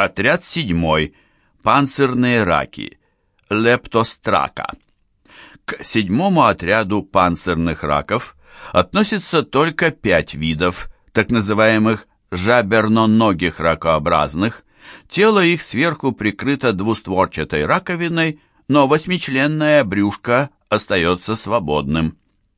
Отряд седьмой. Панцирные раки. Лептострака. К седьмому отряду панцирных раков относятся только пять видов, так называемых жаберноногих ракообразных. Тело их сверху прикрыто двустворчатой раковиной, но восьмичленное брюшко остается свободным.